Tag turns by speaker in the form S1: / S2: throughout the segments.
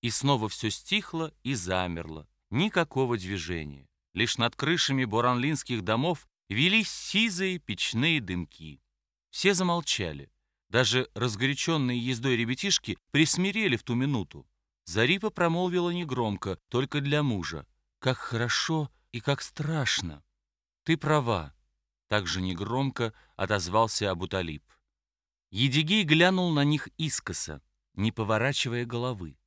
S1: И снова все стихло и замерло. Никакого движения. Лишь над крышами буранлинских домов велись сизые печные дымки. Все замолчали. Даже разгоряченные ездой ребятишки присмирели в ту минуту. Зарипа промолвила негромко, только для мужа. «Как хорошо и как страшно!» «Ты права!» Также негромко отозвался Абуталиб. Едигей глянул на них искоса, не поворачивая головы.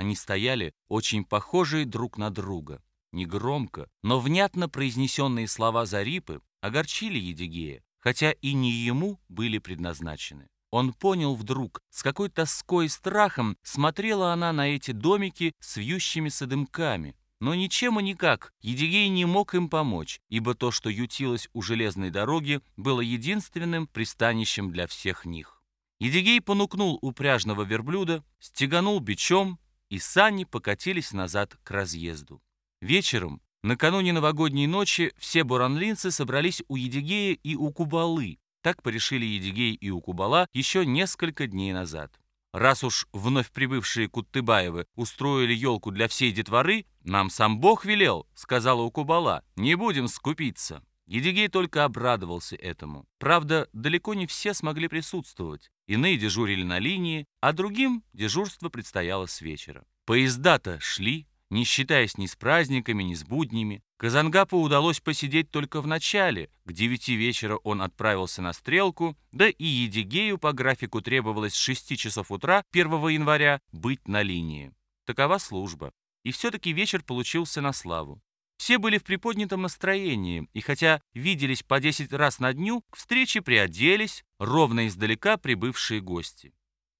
S1: Они стояли, очень похожие друг на друга. Негромко, но внятно произнесенные слова Зарипы огорчили Едигея, хотя и не ему были предназначены. Он понял вдруг, с какой тоской и страхом смотрела она на эти домики с вьющимися дымками. Но ничем и никак Едигей не мог им помочь, ибо то, что ютилось у железной дороги, было единственным пристанищем для всех них. Едигей понукнул упряжного верблюда, стеганул бичом, и сани покатились назад к разъезду. Вечером, накануне новогодней ночи, все буранлинцы собрались у Едигея и у Кубалы. Так порешили Едигей и у Кубала еще несколько дней назад. Раз уж вновь прибывшие Куттыбаевы устроили елку для всей детворы, нам сам Бог велел, сказала Укубала, не будем скупиться. Едигей только обрадовался этому. Правда, далеко не все смогли присутствовать. Иные дежурили на линии, а другим дежурство предстояло с вечера. Поезда-то шли, не считаясь ни с праздниками, ни с буднями. Казангапу удалось посидеть только в начале. К девяти вечера он отправился на стрелку, да и Едигею по графику требовалось с шести часов утра 1 января быть на линии. Такова служба. И все-таки вечер получился на славу. Все были в приподнятом настроении, и хотя виделись по 10 раз на дню, к встрече приоделись ровно издалека прибывшие гости.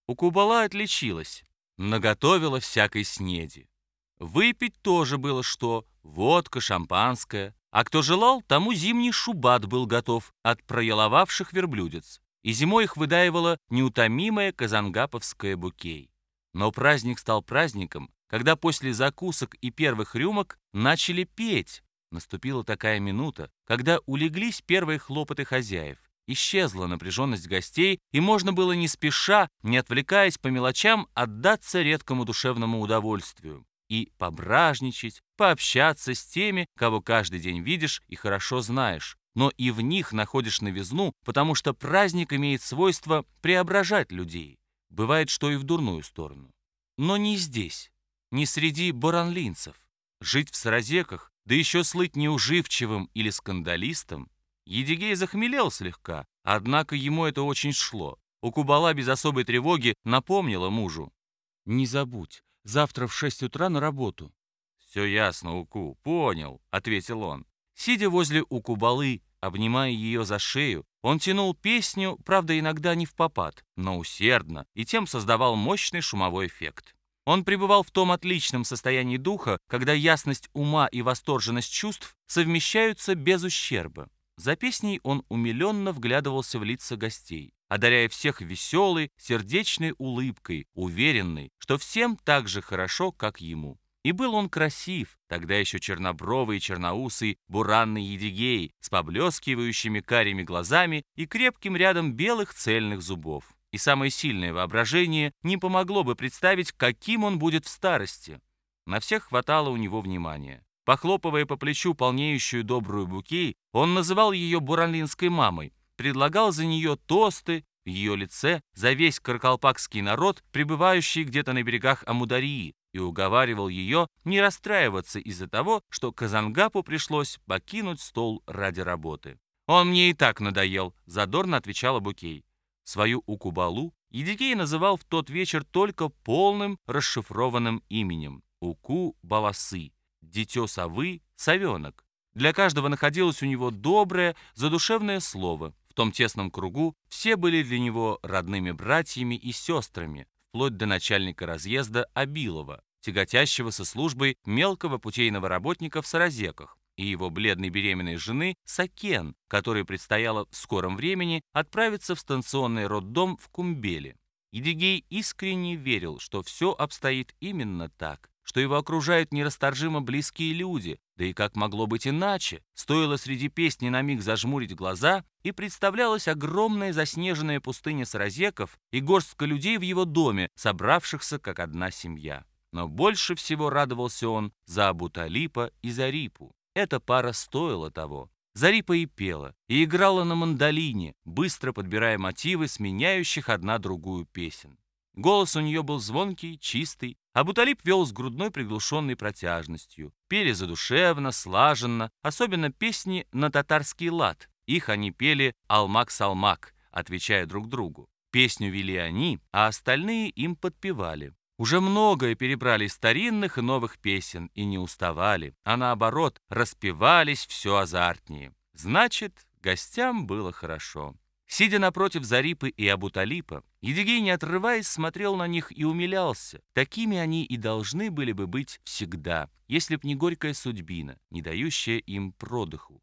S1: У Кубала отличилась, наготовила всякой снеди. Выпить тоже было что, водка, шампанское. А кто желал, тому зимний шубат был готов от проеловавших верблюдец. И зимой их выдаивала неутомимая казангаповская букей. Но праздник стал праздником, когда после закусок и первых рюмок начали петь. Наступила такая минута, когда улеглись первые хлопоты хозяев. Исчезла напряженность гостей, и можно было не спеша, не отвлекаясь по мелочам, отдаться редкому душевному удовольствию и пображничать, пообщаться с теми, кого каждый день видишь и хорошо знаешь, но и в них находишь новизну, потому что праздник имеет свойство преображать людей. Бывает, что и в дурную сторону. Но не здесь не среди баранлинцев. Жить в саразеках, да еще слыть неуживчивым или скандалистом. Едигей захмелел слегка, однако ему это очень шло. У Кубала без особой тревоги напомнила мужу. «Не забудь, завтра в шесть утра на работу». «Все ясно, Уку, понял», — ответил он. Сидя возле Укубалы, обнимая ее за шею, он тянул песню, правда, иногда не в попад, но усердно, и тем создавал мощный шумовой эффект. Он пребывал в том отличном состоянии духа, когда ясность ума и восторженность чувств совмещаются без ущерба. За песней он умиленно вглядывался в лица гостей, одаряя всех веселой, сердечной улыбкой, уверенной, что всем так же хорошо, как ему. И был он красив, тогда еще чернобровый и черноусый буранный едигей с поблескивающими карими глазами и крепким рядом белых цельных зубов и самое сильное воображение не помогло бы представить, каким он будет в старости. На всех хватало у него внимания. Похлопывая по плечу полнеющую добрую букей, он называл ее буранлинской мамой, предлагал за нее тосты, в ее лице за весь каркалпакский народ, пребывающий где-то на берегах Амударии, и уговаривал ее не расстраиваться из-за того, что Казангапу пришлось покинуть стол ради работы. «Он мне и так надоел», — задорно отвечала Букей. Свою Укубалу Едигей называл в тот вечер только полным расшифрованным именем Уку-Баласы, дитё совы, совенок. Для каждого находилось у него доброе, задушевное слово. В том тесном кругу все были для него родными братьями и сестрами, вплоть до начальника разъезда Абилова, тяготящего со службой мелкого путейного работника в Саразеках, и его бледной беременной жены Сакен, которой предстояло в скором времени отправиться в станционный роддом в Кумбеле. Едигей искренне верил, что все обстоит именно так, что его окружают нерасторжимо близкие люди, да и как могло быть иначе, стоило среди песни на миг зажмурить глаза, и представлялась огромная заснеженная пустыня саразеков и горстка людей в его доме, собравшихся как одна семья. Но больше всего радовался он за Абуталипа и Зарипу. Эта пара стоила того. Зарипа и пела, и играла на мандолине, быстро подбирая мотивы сменяющих одна другую песен. Голос у нее был звонкий, чистый, а Буталип вел с грудной приглушенной протяжностью. Пели задушевно, слаженно, особенно песни на татарский лад. Их они пели «Алмак-салмак», отвечая друг другу. Песню вели они, а остальные им подпевали. Уже многое перебрали старинных и новых песен и не уставали, а наоборот, распевались все азартнее. Значит, гостям было хорошо. Сидя напротив Зарипы и Абуталипа, Едигей, не отрываясь, смотрел на них и умилялся. Такими они и должны были бы быть всегда, если б не горькая судьбина, не дающая им продыху.